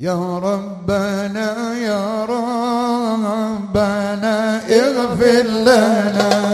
يا ربنا يا ربنا اغفر لنا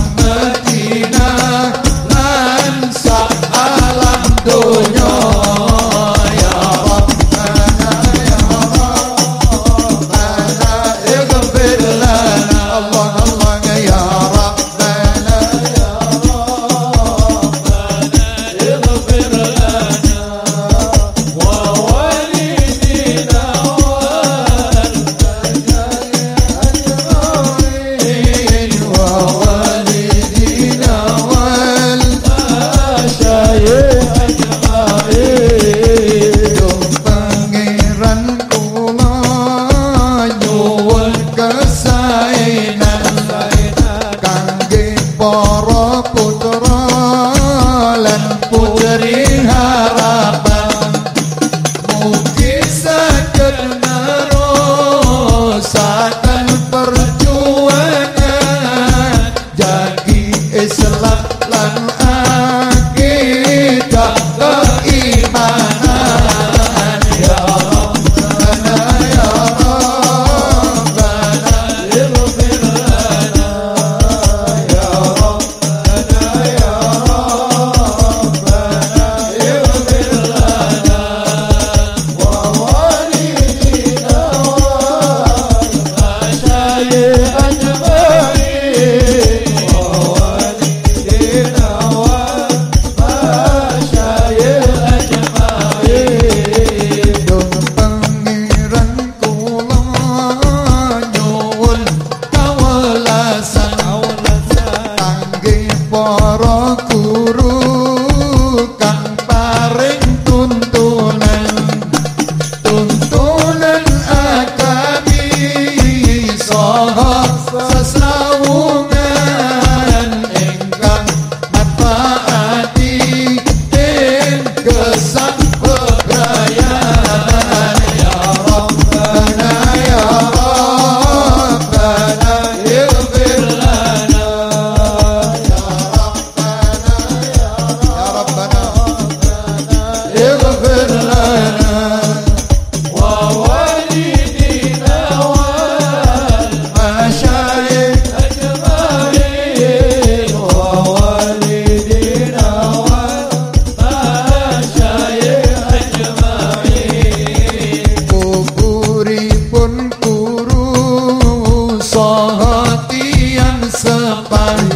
dançar. Sampaio.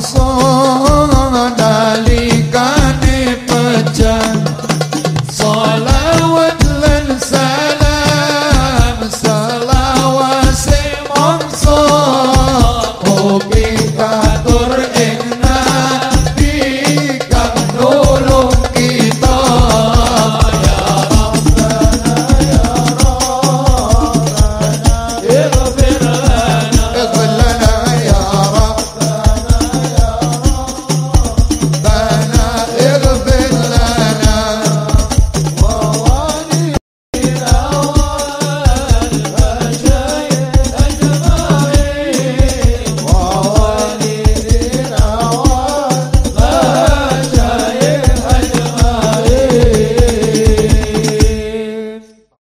so